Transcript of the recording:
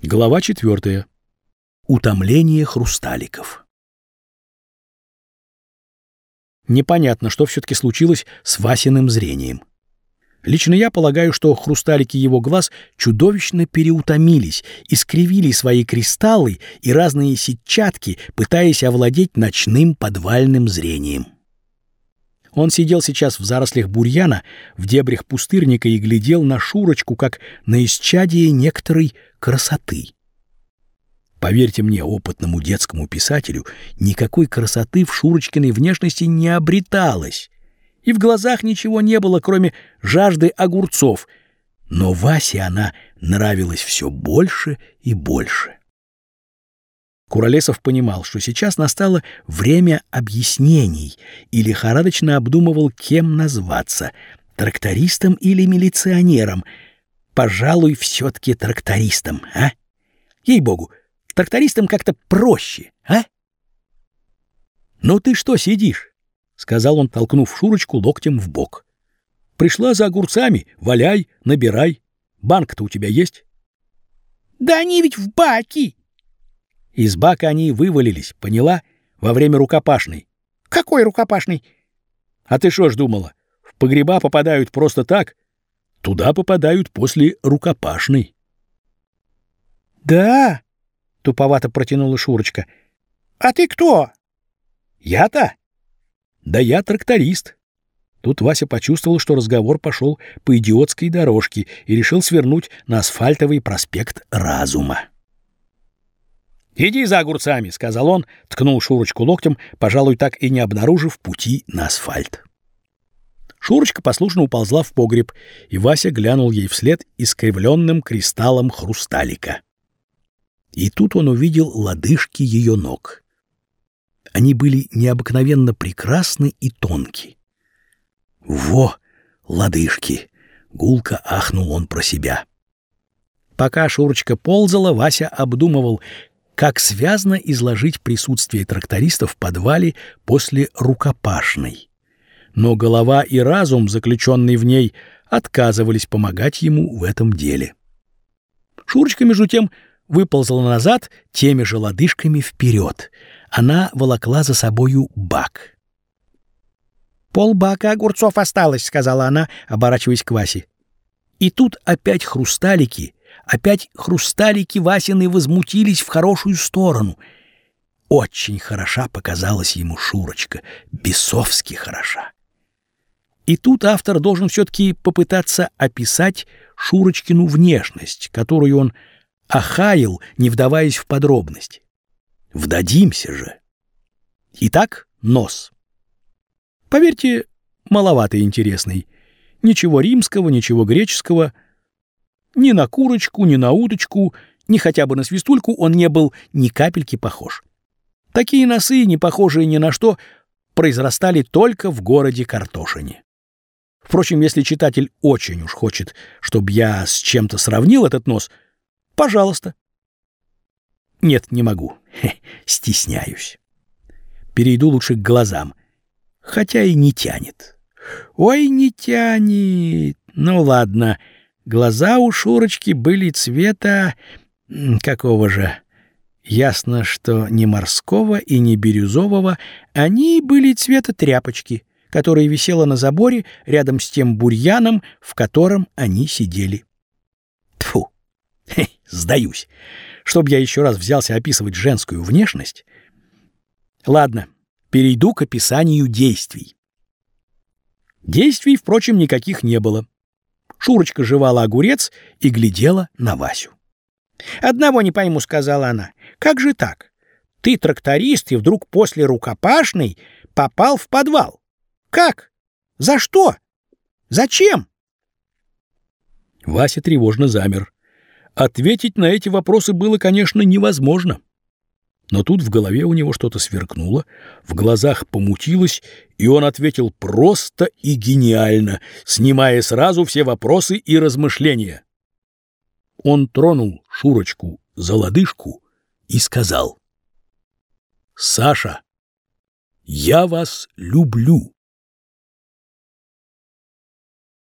Глава четвертая. Утомление хрусталиков. Непонятно, что все-таки случилось с Васиным зрением. Лично я полагаю, что хрусталики его глаз чудовищно переутомились, искривили свои кристаллы и разные сетчатки, пытаясь овладеть ночным подвальным зрением. Он сидел сейчас в зарослях бурьяна, в дебрях пустырника и глядел на Шурочку, как на исчадие некоторой красоты. Поверьте мне, опытному детскому писателю, никакой красоты в Шурочкиной внешности не обреталось. И в глазах ничего не было, кроме жажды огурцов. Но Васе она нравилась все больше и больше. Куролесов понимал, что сейчас настало время объяснений и лихорадочно обдумывал, кем назваться — трактористом или милиционером. Пожалуй, все-таки трактористом, а? Ей-богу, трактористом как-то проще, а? «Ну ты что сидишь?» — сказал он, толкнув Шурочку локтем в бок. «Пришла за огурцами, валяй, набирай. Банк-то у тебя есть?» «Да они ведь в баке!» Из бака они вывалились, поняла? Во время рукопашной. Какой рукопашной? А ты что ж думала? В погреба попадают просто так? Туда попадают после рукопашной. Да, туповато протянула Шурочка. А ты кто? Я-то? Да я тракторист. Тут Вася почувствовал, что разговор пошел по идиотской дорожке и решил свернуть на асфальтовый проспект Разума. «Иди за огурцами», — сказал он, ткнул Шурочку локтем, пожалуй, так и не обнаружив пути на асфальт. Шурочка послушно уползла в погреб, и Вася глянул ей вслед искривленным кристаллом хрусталика. И тут он увидел лодыжки ее ног. Они были необыкновенно прекрасны и тонкие. «Во, лодыжки!» — гулко ахнул он про себя. Пока Шурочка ползала, Вася обдумывал, как связно изложить присутствие тракториста в подвале после рукопашной. Но голова и разум, заключенный в ней, отказывались помогать ему в этом деле. Шурочка, между тем, выползла назад теми же лодыжками вперед. Она волокла за собою бак. «Полбака огурцов осталось», — сказала она, оборачиваясь к Васе. И тут опять хрусталики Опять хрусталики Васины возмутились в хорошую сторону. Очень хороша показалась ему Шурочка, бесовски хороша. И тут автор должен все-таки попытаться описать Шурочкину внешность, которую он охаял, не вдаваясь в подробности. Вдадимся же. Итак, нос. Поверьте, маловато интересный. Ничего римского, ничего греческого — ни на курочку, ни на уточку, ни хотя бы на свистульку он не был ни капельки похож. Такие носы, не похожие ни на что, произрастали только в городе Картошине. Впрочем, если читатель очень уж хочет, чтобы я с чем-то сравнил этот нос, пожалуйста. Нет, не могу. Хе, стесняюсь. Перейду лучше к глазам. Хотя и не тянет. Ой, не тянет. Ну ладно. Глаза у Шурочки были цвета... какого же? Ясно, что не морского и не бирюзового, они были цвета тряпочки, которая висела на заборе рядом с тем бурьяном, в котором они сидели. Тфу, сдаюсь. Чтоб я еще раз взялся описывать женскую внешность... Ладно, перейду к описанию действий. Действий, впрочем, никаких не было. Шурочка жевала огурец и глядела на Васю. «Одного не пойму», — сказала она. «Как же так? Ты тракторист и вдруг после рукопашной попал в подвал. Как? За что? Зачем?» Вася тревожно замер. Ответить на эти вопросы было, конечно, невозможно. Но тут в голове у него что-то сверкнуло, в глазах помутилось, и он ответил просто и гениально, снимая сразу все вопросы и размышления. Он тронул Шурочку за лодыжку и сказал. «Саша, я вас люблю».